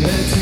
Let's